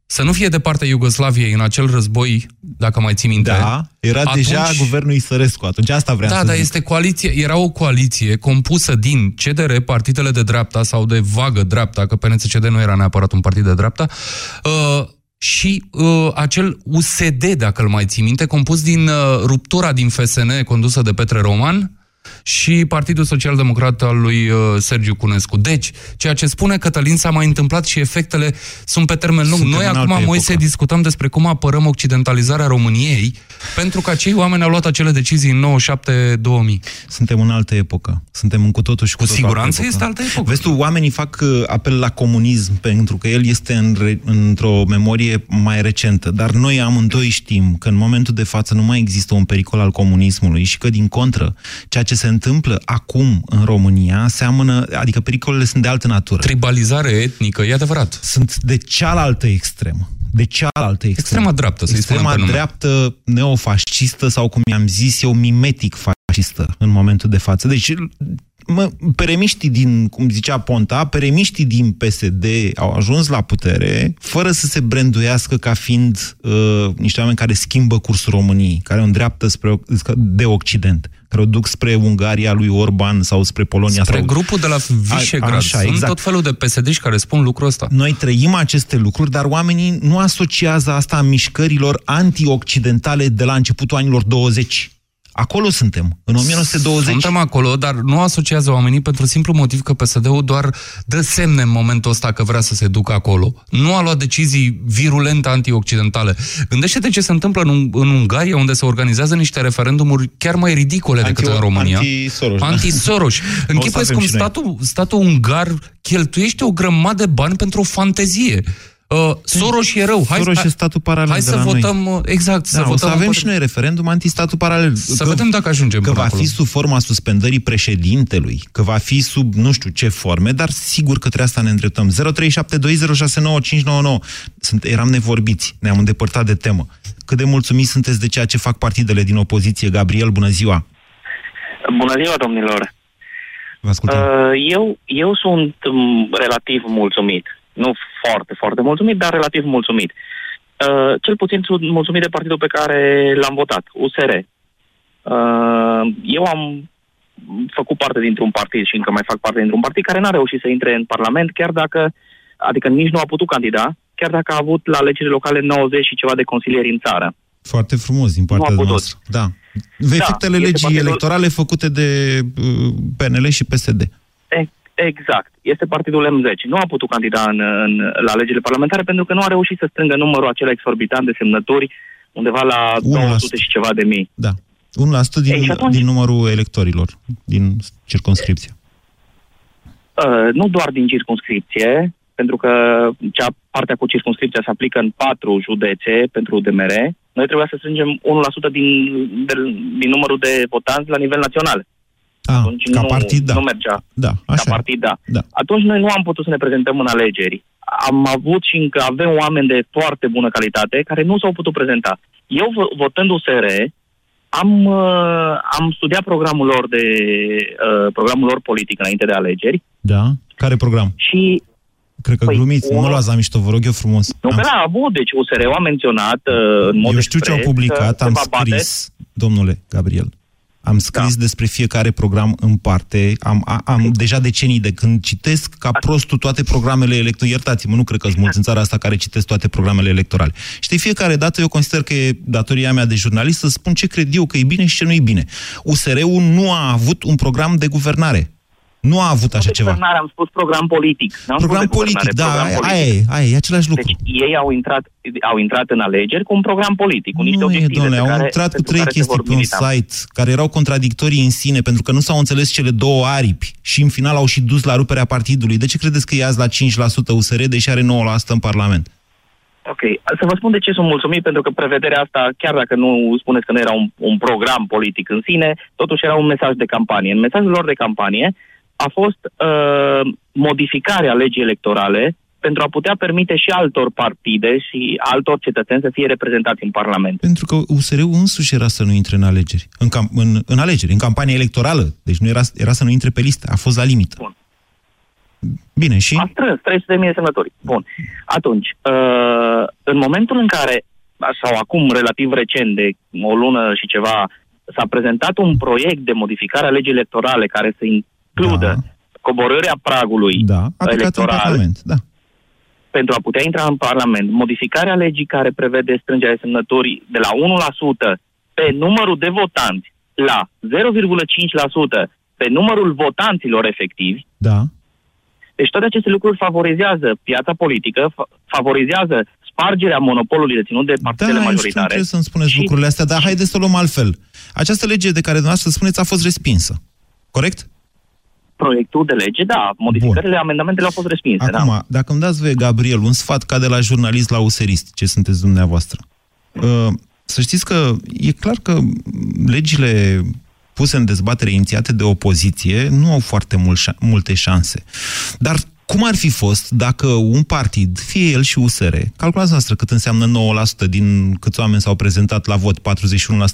să nu fie de partea Iugoslaviei în acel război, dacă mai ții minte. Da, era atunci, deja guvernul Isărescu, atunci asta vrea da, să Da, dar zic. este coaliție, era o coaliție compusă din CDR, partidele de dreapta sau de vagă dreapta, că PNCCD nu era neapărat un partid de dreapta, uh, și uh, acel USD, dacă îl mai ții minte, compus din uh, ruptura din FSN condusă de Petre Roman, și Partidul Social Democrat al lui uh, Sergiu Cunescu. Deci, ceea ce spune Cătălin s-a mai întâmplat și efectele sunt pe termen lung. Suntem Noi acum, Moise, discutăm despre cum apărăm occidentalizarea României, pentru că acei oameni au luat acele decizii în 97-2000. Suntem în altă epocă. Suntem în cu totul și cu, cu siguranță altă este altă epocă. Vezi tu, oamenii fac uh, apel la comunism pentru că el este în re, într-o memorie mai recentă, dar noi amândoi știm că în momentul de față nu mai există un pericol al comunismului și că, din contră, ceea ce se întâmplă acum în România seamănă, adică pericolele sunt de altă natură. Tribalizare etnică, e adevărat. Sunt de cealaltă extremă. De cealaltă extremă. Extrema dreaptă, să Extrema dreaptă neofascistă sau, cum i-am zis eu, mimetic fascistă în momentul de față. Deci, mă, peremiștii din, cum zicea Ponta, peremiștii din PSD au ajuns la putere fără să se branduiască ca fiind uh, niște oameni care schimbă cursul României, care o îndreaptă spre, de Occident care o duc spre Ungaria lui Orban sau spre Polonia. Spre sau... grupul de la Visegrad. A, așa, Sunt exact. tot felul de psd care spun lucrul ăsta. Noi trăim aceste lucruri, dar oamenii nu asociază asta a mișcărilor antioccidentale de la începutul anilor 20. Acolo suntem, în 1920. Suntem acolo, dar nu asociază oamenii pentru simplu motiv că PSD-ul doar dă semne în momentul ăsta că vrea să se ducă acolo. Nu a luat decizii virulente antioccidentale. Gândește-te ce se întâmplă în, în Ungaria, unde se organizează niște referendumuri chiar mai ridicole Anti decât în România. Anti-Soros. Anti-Soros. Închipuiesc cum statul, statul ungar cheltuiește o grămadă de bani pentru o fantezie. Uh, Soros e rău. Hai, Soros e statul paralel Hai să votăm, noi. exact, să da, votăm. să avem și noi referendum anti-statul paralel. Să că, vedem dacă ajungem Că va acolo. fi sub forma suspendării președintelui, că va fi sub nu știu ce forme, dar sigur că trebuie asta ne îndreptăm. 0372069599. Sunt, eram nevorbiți, ne-am îndepărtat de temă. Cât de mulțumiți sunteți de ceea ce fac partidele din opoziție? Gabriel, bună ziua! Bună ziua, domnilor! Vă ascultăm. Uh, eu, eu sunt um, relativ mulțumit nu foarte, foarte mulțumit, dar relativ mulțumit. Uh, cel puțin sunt mulțumit de partidul pe care l-am votat, USR. Uh, eu am făcut parte dintr-un partid și încă mai fac parte dintr-un partid care n-a reușit să intre în Parlament, chiar dacă, adică nici nu a putut candida, chiar dacă a avut la alegerile locale 90 și ceva de consilieri în țară. Foarte frumos din partea noastră. Da. Efectele da, legii partidul... electorale făcute de uh, PNL și PSD. Exact. Este partidul M10. Nu a putut candida în, în, la alegerile parlamentare pentru că nu a reușit să strângă numărul acela exorbitant de semnături undeva la 200 și ceva de mii. Da. 1% din, Ei, atunci... din numărul electorilor din circunscripție. Uh, nu doar din circunscripție, pentru că cea partea cu circunscripția se aplică în patru județe pentru DMR. Noi trebuia să strângem 1% din, de, din numărul de votanți la nivel național. A, Atunci ca nu, partid, da. nu mergea. Da, așa. Ca partid, da. da. Atunci noi nu am putut să ne prezentăm în alegeri. Am avut și încă avem oameni de foarte bună calitate care nu s-au putut prezenta. Eu, votând USR, am, uh, am studiat programul lor de uh, programul lor politic înainte de alegeri. Da? Care program? Și Cred că păi, glumiți, nu mă luați la mișto, vă rog eu frumos. Nu, am... că l-a avut, deci USR-ul a menționat uh, în mod Eu știu ce au publicat, am scris, bate... domnule Gabriel, am scris da. despre fiecare program în parte, am, am deja decenii de când citesc ca prostul toate programele electorale. Iertați-mă, nu cred că sunt mulți în țara asta care citesc toate programele electorale. Și de fiecare dată eu consider că e datoria mea de jurnalist să spun ce cred eu că e bine și ce nu e bine. USR-ul nu a avut un program de guvernare. Nu a avut așa ceva. am spus program politic. Program politic, da, program aia, politic. aia e, aia e, același lucru. Deci ei au intrat, au intrat în alegeri cu un program politic, cu niște nu obiective. Nu e, domnule, au intrat cu trei chestii pe un site care erau contradictorii în sine, pentru că nu s-au înțeles cele două aripi și în final au și dus la ruperea partidului. De ce credeți că e azi la 5% USR, deși are 9% în Parlament? Ok. Să vă spun de ce sunt mulțumit, pentru că prevederea asta, chiar dacă nu spuneți că nu era un, un program politic în sine, totuși era un mesaj de campanie. În mesajul lor de campanie, a fost uh, modificarea legii electorale pentru a putea permite și altor partide și altor cetățeni să fie reprezentați în Parlament. Pentru că USR-ul însuși era să nu intre în alegeri, în, cam, în, în alegeri, în campanie electorală. Deci nu era, era să nu intre pe listă, a fost la limită. Bun. Bine, și? A strâns 300 de mii de semnători. Bun. Atunci, uh, în momentul în care, sau acum relativ recent, de o lună și ceva, s-a prezentat un proiect de modificare a legii electorale care să includă da. coborârea pragului da, electoral în Parlament, da. pentru a putea intra în Parlament, modificarea legii care prevede strângerea semnătorii de la 1% pe numărul de votanți la 0,5% pe numărul votanților efectivi, da. Deci toate aceste lucruri favorizează piața politică, favorizează spargerea monopolului deținut de partidele da, majoritare. Da, știu, să-mi spuneți și, lucrurile astea, dar și... haideți să o luăm altfel. Această lege de care dumneavoastră spuneți a fost respinsă, corect? Proiectul de lege, da, modificările, Bun. amendamentele au fost respinse. Acum, da. dacă îmi dați voie, Gabriel, un sfat ca de la jurnalist la userist, ce sunteți dumneavoastră. Uh, să știți că e clar că legile puse în dezbatere inițiate de opoziție nu au foarte mult, multe șanse. Dar cum ar fi fost dacă un partid, fie el și USR, calculați noastră cât înseamnă 9% din câți oameni s-au prezentat la vot, 41%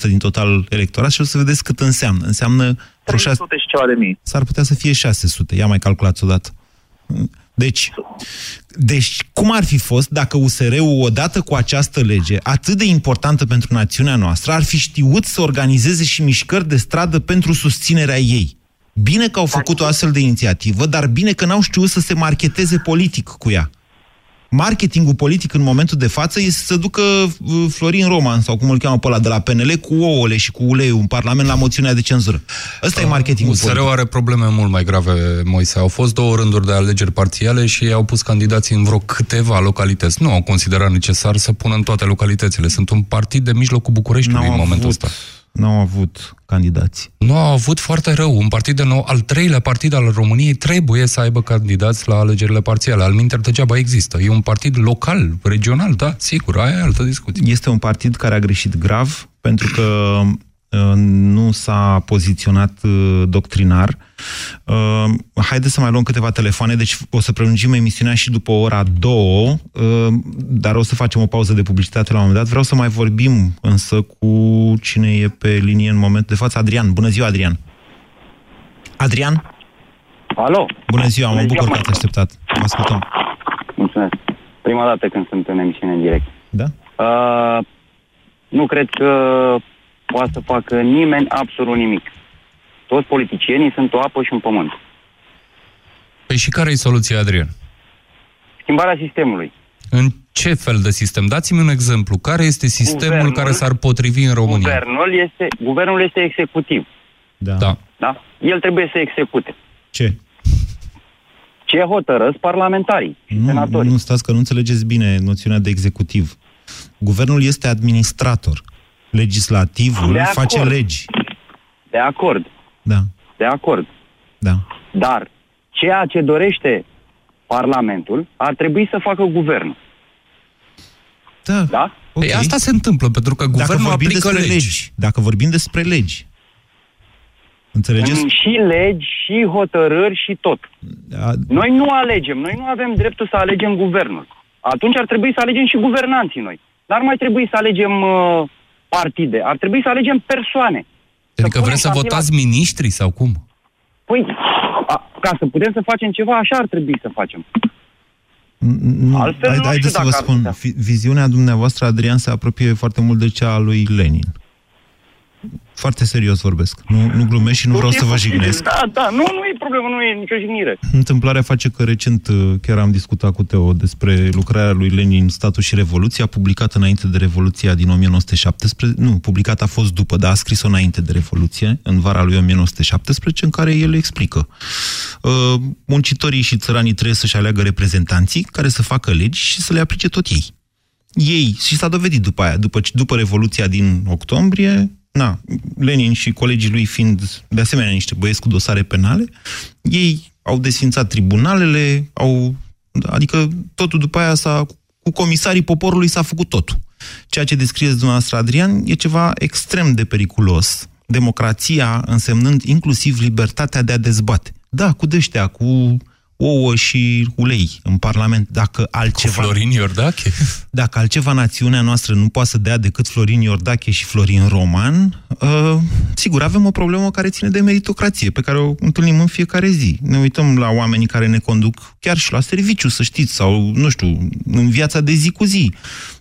din total electorat și o să vedeți cât înseamnă. Înseamnă 300 și ceva de mii. S-ar putea să fie 600. Ia mai calculați odată. Deci, deci, cum ar fi fost dacă USR-ul, odată cu această lege, atât de importantă pentru națiunea noastră, ar fi știut să organizeze și mișcări de stradă pentru susținerea ei? Bine că au făcut o astfel de inițiativă, dar bine că n-au știut să se marketeze politic cu ea. Marketingul politic în momentul de față este să ducă uh, Florin Roman, sau cum îl cheamă pe ăla, de la PNL, cu ouăle și cu uleiul în Parlament la moțiunea de cenzură. Ăsta uh, e marketingul USR politic. are probleme mult mai grave, Moise. Au fost două rânduri de alegeri parțiale și ei au pus candidații în vreo câteva localități. Nu au considerat necesar să pună în toate localitățile. Sunt un partid de mijlocul Bucureștiului în momentul ăsta n-au avut candidați. Nu au avut foarte rău. Un partid de nou, al treilea partid al României trebuie să aibă candidați la alegerile parțiale. Al minter degeaba există. E un partid local, regional, da, sigur, aia e altă discuție. Este un partid care a greșit grav, pentru că Uh, nu s-a poziționat uh, doctrinar. Uh, haideți să mai luăm câteva telefoane, deci o să prelungim emisiunea și după ora două, dar o să facem o pauză de publicitate la un moment dat. Vreau să mai vorbim însă cu cine e pe linie în momentul de față. Adrian. Bună ziua, Adrian! Adrian? Alo! Bună ziua, mă bucur că ați așteptat. Vă ascultăm. Mulțumesc. Prima dată când sunt în emisiune în direct. Da? Uh, nu cred că poate să facă nimeni absolut nimic. Toți politicienii sunt o apă și un pământ. Păi și care e soluția, Adrian? Schimbarea sistemului. În ce fel de sistem? Dați-mi un exemplu. Care este sistemul guvernul, care s-ar potrivi în România? Guvernul este, guvernul este executiv. Da. da. da? El trebuie să execute. Ce? Ce hotărăsc parlamentarii și nu, senatorii. Nu, stați că nu înțelegeți bine noțiunea de executiv. Guvernul este administrator. Legislativul de face legi. De acord. Da. De acord. Da. Dar ceea ce dorește Parlamentul ar trebui să facă guvernul. Da. Da? Okay. Păi asta se întâmplă, pentru că guvernul Dacă aplică legi. legi. Dacă vorbim despre legi. Înțelegeți? Și legi, și hotărâri, și tot. Da. Noi nu alegem, noi nu avem dreptul să alegem guvernul. Atunci ar trebui să alegem și guvernanții noi. Dar mai trebui să alegem uh, partide. Ar trebui să alegem persoane. Adică vreți să votați la... miniștri sau cum? Păi, a, ca să putem să facem ceva, așa ar trebui să facem. Nu, Altfel, hai, nu haideți să vă spun, viziunea dumneavoastră, Adrian, se apropie foarte mult de cea a lui Lenin. Foarte serios vorbesc. Nu, nu glumesc și nu vreau să vă jignesc. Da, da, nu, nu e problemă, nu e nicio jignire. Întâmplarea face că recent uh, chiar am discutat cu Teo despre lucrarea lui Lenin, Statul și Revoluția, publicată înainte de Revoluția din 1917. Nu, publicată a fost după, dar a scris-o înainte de Revoluție, în vara lui 1917, în care el explică. Uh, muncitorii și țăranii trebuie să-și aleagă reprezentanții care să facă legi și să le aplice tot ei ei, și s-a dovedit după aia, după, după Revoluția din octombrie, na, Lenin și colegii lui fiind de asemenea niște băieți cu dosare penale, ei au desfințat tribunalele, au, adică totul după aia s-a, cu comisarii poporului s-a făcut totul. Ceea ce descrieți dumneavoastră, Adrian, e ceva extrem de periculos. Democrația însemnând inclusiv libertatea de a dezbate. Da, cu dăștea, cu ouă și ulei în Parlament. Dacă altceva... Cu Florin Iordache? Dacă altceva națiunea noastră nu poate să dea decât Florin Iordache și Florin Roman, uh, sigur, avem o problemă care ține de meritocrație, pe care o întâlnim în fiecare zi. Ne uităm la oamenii care ne conduc chiar și la serviciu, să știți, sau, nu știu, în viața de zi cu zi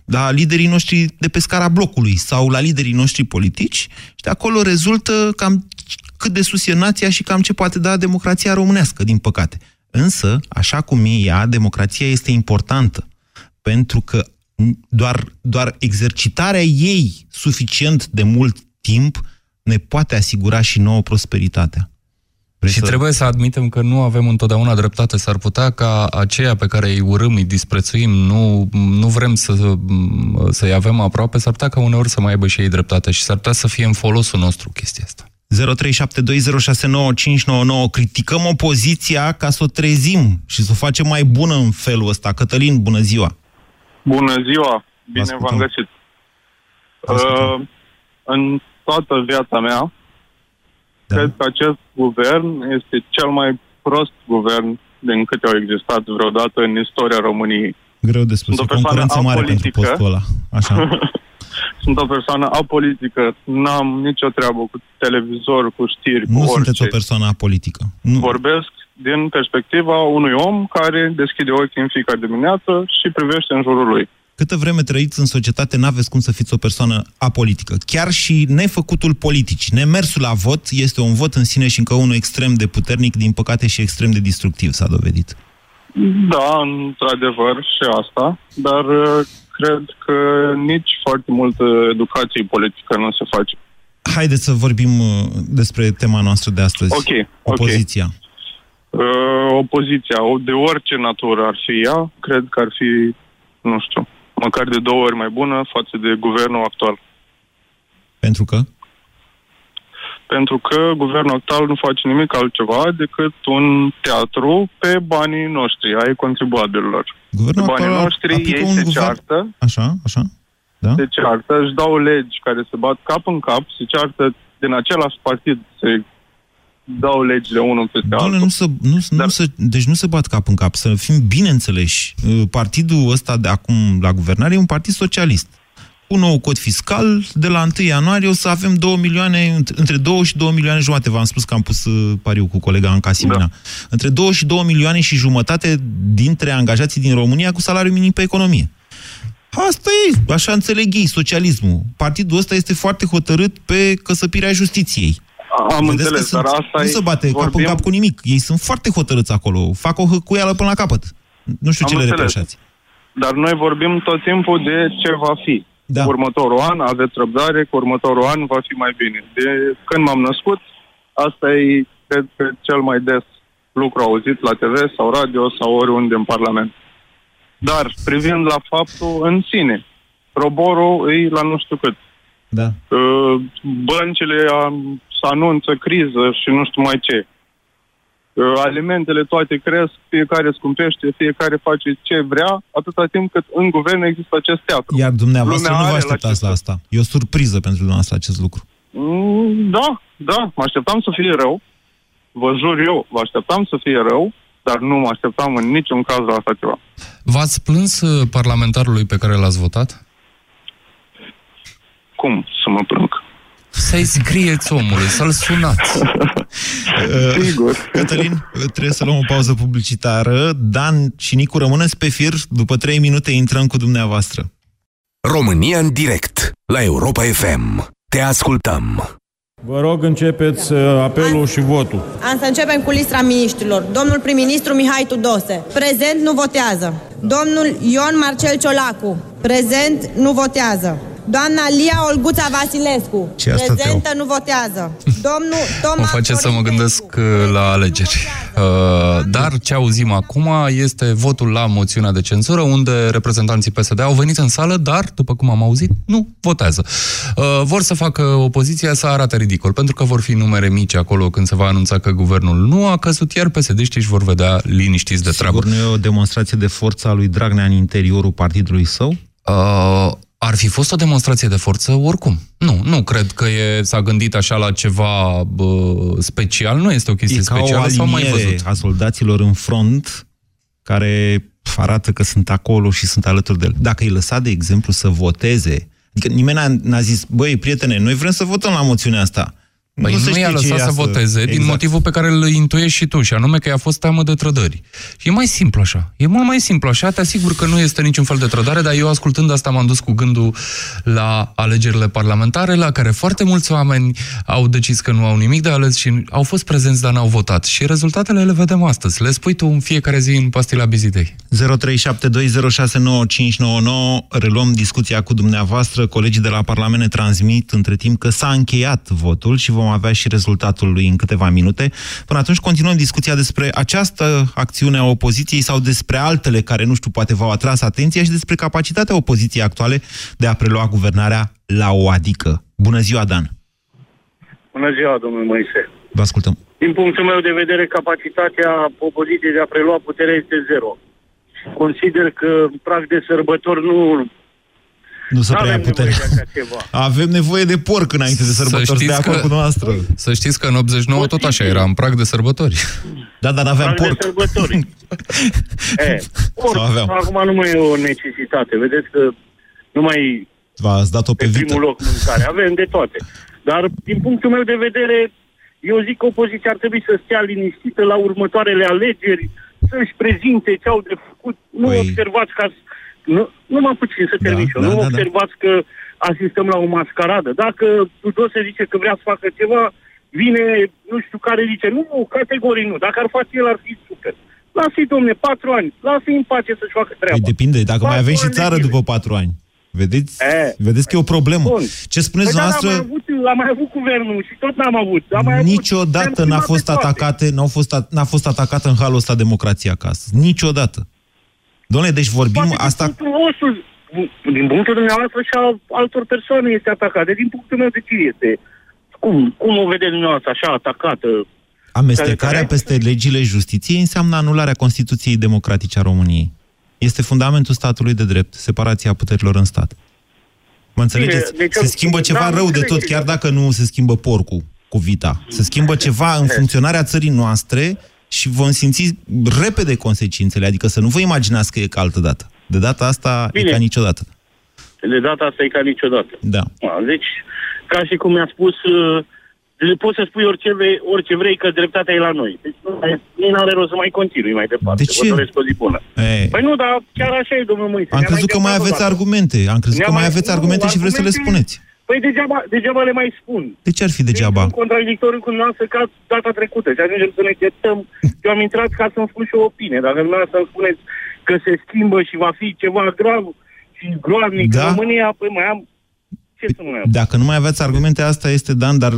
la liderii noștri de pe scara blocului sau la liderii noștri politici și de acolo rezultă cam cât de sus e nația și cam ce poate da democrația românească, din păcate. Însă, așa cum e ea, democrația este importantă, pentru că doar, doar exercitarea ei suficient de mult timp ne poate asigura și nouă prosperitatea. Vrei și să... trebuie să admitem că nu avem întotdeauna dreptate. S-ar putea ca aceia pe care îi urâm, îi disprețuim, nu, nu vrem să, să-i avem aproape, s-ar putea ca uneori să mai aibă și ei dreptate și s-ar putea să fie în folosul nostru chestia asta. 0372069599. Criticăm opoziția ca să o trezim și să o facem mai bună în felul ăsta. Cătălin, bună ziua! Bună ziua! Bine v-am găsit! Uh, în toată viața mea, da. cred că acest guvern este cel mai prost guvern din câte au existat vreodată în istoria României. Greu de spus, Sunt o concurență mare pentru postul ăla. Așa. Sunt o persoană apolitică, n-am nicio treabă cu televizor, cu știri, nu cu orice. sunteți o persoană apolitică. Nu. Vorbesc din perspectiva unui om care deschide ochii în fiecare dimineață și privește în jurul lui. Câtă vreme trăiți în societate, n-aveți cum să fiți o persoană apolitică. Chiar și nefăcutul politic, nemersul la vot, este un vot în sine și încă unul extrem de puternic, din păcate și extrem de destructiv, s-a dovedit. Da, într-adevăr și asta, dar cred că nici foarte multă educație politică nu se face. Haideți să vorbim uh, despre tema noastră de astăzi. Ok. Opoziția. Okay. Uh, opoziția, de orice natură ar fi ea, cred că ar fi, nu știu, măcar de două ori mai bună față de guvernul actual. Pentru că? Pentru că guvernul actual nu face nimic altceva decât un teatru pe banii noștri, ai contribuabililor. Guvernul pe banii noștri ei se guvern... ceartă. Așa, așa. Da? Se ceartă, își dau legi care se bat cap în cap, se ceartă din același partid, se dau legile unul peste Doamne, altul. Nu se, nu, Dar... nu se, deci nu se bat cap în cap, să fim bine înțeleși. Partidul ăsta de acum la guvernare e un partid socialist cu nou cod fiscal, de la 1 ianuarie o să avem 2 milioane, între 2 și 2 milioane jumate. V-am spus că am pus uh, pariu cu colega Anca Simina. Da. Între 2 și 2 milioane și jumătate dintre angajații din România cu salariu minim pe economie. Asta e, așa înțeleg ei, socialismul. Partidul ăsta este foarte hotărât pe căsăpirea justiției. Am Vedeți înțeles, sunt, dar asta Nu se bate vorbim... cap în cap cu nimic. Ei sunt foarte hotărâți acolo. Fac o hăcuială până la capăt. Nu știu Am ce le reproșați. Dar noi vorbim tot timpul de ce va fi da. următorul an, aveți răbdare, că următorul an va fi mai bine. De când m-am născut, asta e, cred că, cel mai des lucru auzit la TV sau radio sau oriunde în Parlament. Dar, privind la faptul în sine, roborul e la nu știu cât. Da. Uh, băncile să anunță criză și nu știu mai ce alimentele toate cresc, fiecare scumpește, fiecare face ce vrea, atâta timp cât în guvern există acest teatru. Iar dumneavoastră Lumea nu vă așteptați la, la asta. E o surpriză pentru dumneavoastră acest lucru. Mm, da, da, mă așteptam să fie rău. Vă jur eu, vă așteptam să fie rău, dar nu mă așteptam în niciun caz la așa ceva. V-ați plâns uh, parlamentarului pe care l-ați votat? Cum să mă plâng? Să-i scrieți omului, să-l sunați. Sigur. Cătălin, trebuie să luăm o pauză publicitară. Dan și Nicu, rămâneți pe fir. După trei minute intrăm cu dumneavoastră. România în direct, la Europa FM. Te ascultăm. Vă rog, începeți uh, apelul și votul. Am să începem cu lista miniștrilor. Domnul prim-ministru Mihai Tudose. Prezent nu votează. Domnul Ion Marcel Ciolacu. Prezent nu votează. Doamna Lia Olguța Vasilescu. Ce asta Prezentă te-au? nu votează. Domnul Toma Mă face să mă gândesc uh, la alegeri. Uh, Dar ce auzim acum este votul la moțiunea de cenzură, unde reprezentanții PSD au venit în sală, dar, după cum am auzit, nu votează. Uh, Vor să facă opoziția să arate ridicol, pentru că vor fi numere mici acolo când se va anunța că guvernul nu a căzut, iar psd își vor vedea liniștiți de treabă. Sigur, nu e o demonstrație de forță a lui Dragnea în interiorul partidului său? Uh, ar fi fost o demonstrație de forță oricum. Nu, nu cred că e, s-a gândit așa la ceva bă, special, nu este o chestie E ca specială, o s-au mai aliniere văzut. a soldaților în front care arată că sunt acolo și sunt alături de el. Dacă îi lăsa, de exemplu, să voteze, adică nimeni n-a, n-a zis, băi, prietene, noi vrem să votăm la moțiunea asta. Păi nu, se nu știe i-a ce lăsat ia să voteze din Exact. motivul pe care îl intuiești și tu, și anume că i-a fost teamă de trădări. Și e mai simplu așa. E mult mai simplu așa. Te asigur că nu este niciun fel de trădare, dar eu ascultând asta m-am dus cu gândul la alegerile parlamentare, la care foarte mulți oameni au decis că nu au nimic de ales și au fost prezenți, dar n-au votat. Și rezultatele le vedem astăzi. Le spui tu în fiecare zi în pastila bizitei. 0372069599 Reluăm discuția cu dumneavoastră. Colegii de la Parlament ne transmit între timp că s-a încheiat votul și vom avea și rezultatul lui în câteva minute. Până atunci continuăm discuția despre această acțiune a opoziției sau despre altele care, nu știu, poate v-au atras atenția și despre capacitatea opoziției actuale de a prelua guvernarea la o adică. Bună ziua, Dan! Bună ziua, domnul Moise. Vă ascultăm. Din punctul meu de vedere, capacitatea opoziției de a prelua puterea este zero. Consider că prag de sărbători nu... Nu se preia avem puterea. nevoie de așa ceva. Avem nevoie de porc înainte de sărbători, de acord cu noastră. Să știți că în 89 tot așa era, în prag de sărbători. Da, dar aveam Prag de porc. sărbători. e, porc, Sau aveam. acum nu mai e o necesitate. Vedeți că nu mai V-ați dat-o pe pe vită. primul loc mâncare. Avem de toate. Dar, din punctul meu de vedere, eu zic că opoziția ar trebui să stea liniștită la următoarele alegeri, să-și prezinte ce au de făcut. Nu Păi- observați ca... Nu, nu mă puțin să termin și eu. da, nu da, da. observați că asistăm la o mascaradă. Dacă Tudose zice că vrea să facă ceva, vine nu știu care zice, nu, categoric nu. Dacă ar face el, ar fi super. Lasă-i, domne, patru ani. Lasă-i în pace să-și facă treaba. Păi depinde, dacă mai Patru avem și ani de țară zile. după patru ani. Vedeți? E. Vedeți că e o problemă. Bun. Ce spuneți Păi da, dumneavoastră? Am mai, avut, am mai avut guvernul și tot n-am avut. Am mai avut, Niciodată le-am n-a schimbat fost pe toate. atacate, n-au fost, a- n-a fost atacată în halul ăsta democrația acasă. Niciodată. Domnule, deci vorbim Poate asta... Din punctul vostru, din punctul dumneavoastră și al altor persoane este atacată. Din punctul meu de ce este? Cum, cum o vedeți dumneavoastră așa atacată? Amestecarea care- peste legile justiției înseamnă anularea Constituției democratice a României. Este fundamentul statului de drept, separația puterilor în stat. Mă înțelegeți? deci- se schimbă ceva da, rău de înțeleg. tot, chiar dacă nu se schimbă porcul cu vita. Se schimbă ceva în funcționarea țării noastre și vom simți repede consecințele. Adică să nu vă imaginați că e ca altă dată. De data asta Bine. e ca niciodată. De data asta e ca niciodată. Da. A, Deci, ca și cum mi-a spus, uh, poți să spui orice vrei, orice vrei că dreptatea e la noi. Deci nu, nu are rost să mai continui mai departe. De ce? Vă doresc o zi bună. E, Păi nu, dar chiar așa e, domnul Moise. am Ne-a crezut că mai întâmplat aveți odată. argumente. Am crezut Ne-a că mai aveți nu, argumente și vreți să le argumente- spuneți. Păi degeaba, degeaba le mai spun. De ce ar fi degeaba? Sunt contradictoriu cu noastră ca data trecută și ajungem să ne certăm. Eu am intrat ca să-mi spun și o opinie. Dacă dumneavoastră îmi spuneți că se schimbă și va fi ceva grav și groaznic Da? în România, păi mai am... Ce să mai am? Dacă nu mai aveți argumente, asta este, Dan, dar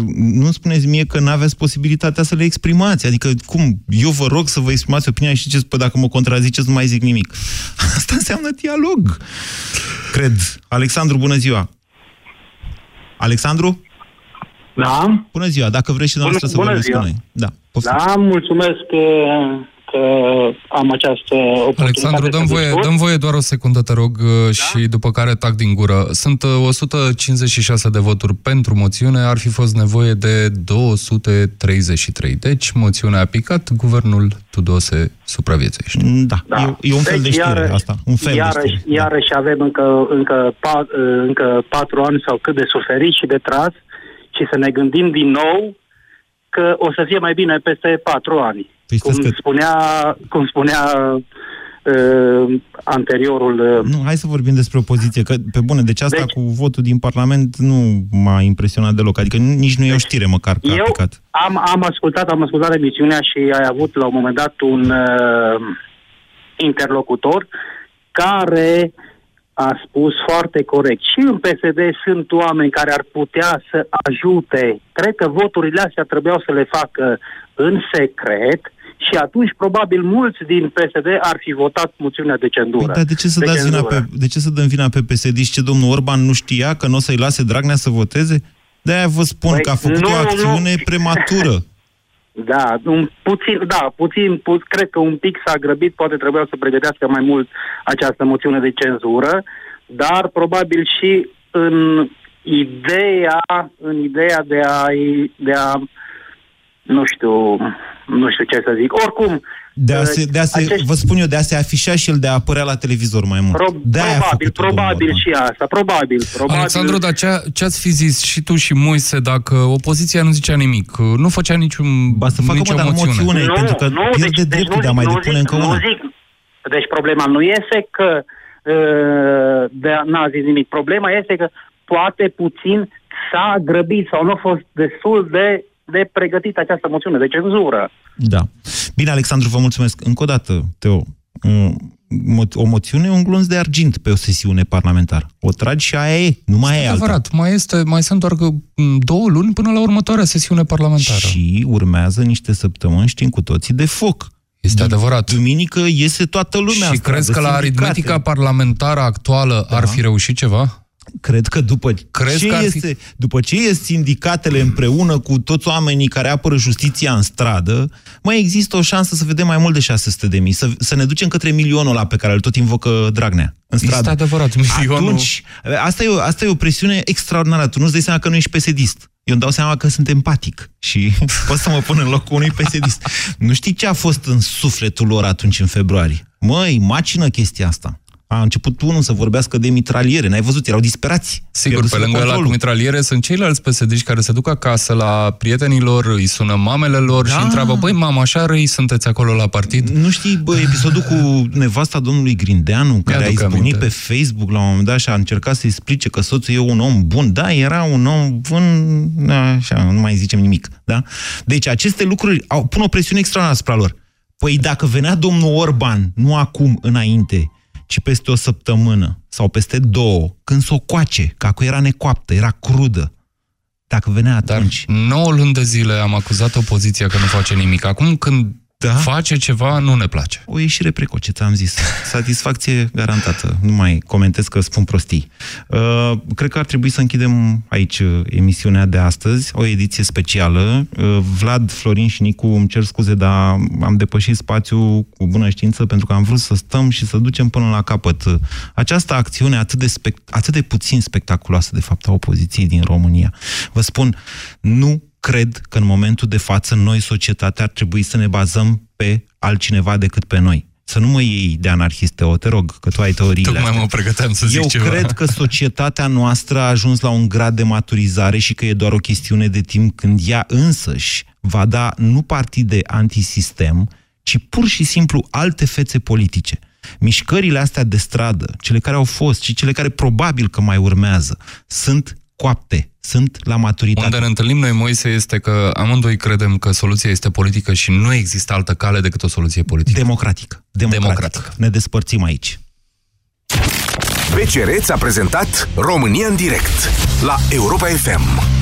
nu spuneți mie că nu aveți posibilitatea să le exprimați. Adică, cum? Eu vă rog să vă exprimați opinia și ziceți, păi dacă mă contraziceți, nu mai zic nimic. Asta înseamnă dialog. Cred. Alexandru, bună ziua! Alexandru? Da? Bună ziua! Dacă vreți și dumneavoastră să Bună- bună vorbiți cu ziua. noi. Da, poftim. Da, mulțumesc că, că am această oportunitate Alexandru, dăm să voie, discut. dăm voie doar o secundă, te rog, da? și după care tac din gură. Sunt uh, 156 de voturi pentru moțiune, ar fi fost nevoie de 233. Deci, moțiunea a picat, guvernul Tudose supraviețuiește. Da, da. E, e un fel de Deci, știre iarăși- asta. Un fel iarăși, de știre. iarăși avem încă, încă, pa, încă patru ani sau cât de suferit și de tras și și să ne gândim din nou că o să fie mai bine peste patru ani. Păi cum, că... spunea, cum spunea uh, anteriorul... Uh... Nu, hai să vorbim despre opoziție, că pe bune, deci asta deci, cu votul din Parlament nu m-a impresionat deloc, adică nici nu e o deci, știre măcar că eu a picat. Am, am ascultat, am ascultat emisiunea și ai avut la un moment dat un uh, interlocutor care a spus foarte corect. Și în PSD sunt oameni care ar putea să ajute. Cred că voturile astea trebuiau să le facă în secret și atunci probabil mulți din PSD ar fi votat moțiunea de cenzură. Păi, dar de ce să, de, dați vina pe, de ce să dăm vina pe PSD și ce domnul Orban nu știa că nu o să-i lase Dragnea să voteze? De-aia vă spun păi, că a făcut nu, o acțiune nu. prematură. Da, un puțin, da, puțin, pu- cred că un pic s-a grăbit, poate trebuia să pregătească mai mult această moțiune de cenzură, dar probabil și în ideea, în ideea de a, de a nu știu, nu știu ce să zic. Oricum, de a se, de a se, acești... Vă spun eu, de a se afișa și el de a apărea la televizor mai mult. Pro, probabil, probabil și asta, probabil, probabil. Alexandru, dar ce, ce ați fi zis și tu și Moise dacă opoziția nu zicea nimic, nu făcea niciun Ba să facă nicio mă, moțiune. moțiune nu, pentru că nu, pierde deci, dreptul deci, de a mai nu depune zic, încă una. Zic. Deci problema nu este că de a, n-a zis nimic. Problema este că poate puțin s-a grăbit sau nu a fost destul de de pregătit această moțiune de cenzură. Da. Bine, Alexandru, vă mulțumesc. Încă o dată, Teo, o moțiune e un glonț de argint pe o sesiune parlamentară. O tragi și aia e, nu mai e adevărat. Alta. Mai, este, mai sunt doar două luni până la următoarea sesiune parlamentară. Și urmează niște săptămâni, știm cu toții, de foc. Este adevărat. Duminică iese toată lumea. Și crezi că la aritmetica parlamentară actuală da. ar fi reușit ceva? Cred că după Crezi ce, că este, fi... după ce ies sindicatele împreună cu toți oamenii care apără justiția în stradă, mai există o șansă să vedem mai mult de 600 de mii, să, să ne ducem către milionul ăla pe care îl tot invocă Dragnea în stradă. Este adevărat, milionul... Atunci, asta e, o, asta e o presiune extraordinară. Tu nu-ți dai seama că nu ești pesedist. Eu îmi dau seama că sunt empatic și pot să mă pun în locul unui pesedist. Nu știi ce a fost în sufletul lor atunci în februarie? Măi, macină chestia asta a început unul să vorbească de mitraliere. N-ai văzut? Erau disperați. Sigur, pe lângă la cu mitraliere sunt ceilalți psd care se duc acasă la prietenii lor, îi sună mamele lor da. și întreabă, băi, mama, așa răi sunteți acolo la partid? Nu știi, bă, episodul cu nevasta domnului Grindeanu, care a izbunit pe Facebook la un moment dat și a încercat să explice că soțul e un om bun. Da, era un om bun, așa, nu mai zicem nimic. Da? Deci aceste lucruri au, pun o presiune extraordinară asupra lor. Păi dacă venea domnul Orban, nu acum, înainte, ci peste o săptămână sau peste două, când s-o coace, că acum era necoaptă, era crudă. Dacă venea atunci... Dar 9 luni de zile am acuzat opoziția că nu face nimic. Acum când da? face ceva, nu ne place. O ieșire precoce, ți-am zis. Satisfacție garantată. Nu mai comentez că spun prostii. Uh, cred că ar trebui să închidem aici uh, emisiunea de astăzi, o ediție specială. Uh, Vlad, Florin și Nicu, îmi cer scuze, dar am depășit spațiul cu bună știință pentru că am vrut să stăm și să ducem până la capăt uh, această acțiune atât de, spect- atât de puțin spectaculoasă, de fapt, a opoziției din România. Vă spun, nu cred că în momentul de față noi, societatea, ar trebui să ne bazăm pe altcineva decât pe noi. Să nu mă iei de anarhist, Teo, te rog, că tu ai teoriile Tocmai astea. mă pregăteam să zic Eu ceva. cred că societatea noastră a ajuns la un grad de maturizare și că e doar o chestiune de timp când ea însăși va da nu partide antisistem, ci pur și simplu alte fețe politice. Mișcările astea de stradă, cele care au fost și cele care probabil că mai urmează, sunt coapte, sunt la maturitate. Unde ne întâlnim noi, Moise, este că amândoi credem că soluția este politică și nu există altă cale decât o soluție politică. Democratică. Democratică. Democratică. Ne despărțim aici. BCR a prezentat România în direct la Europa FM.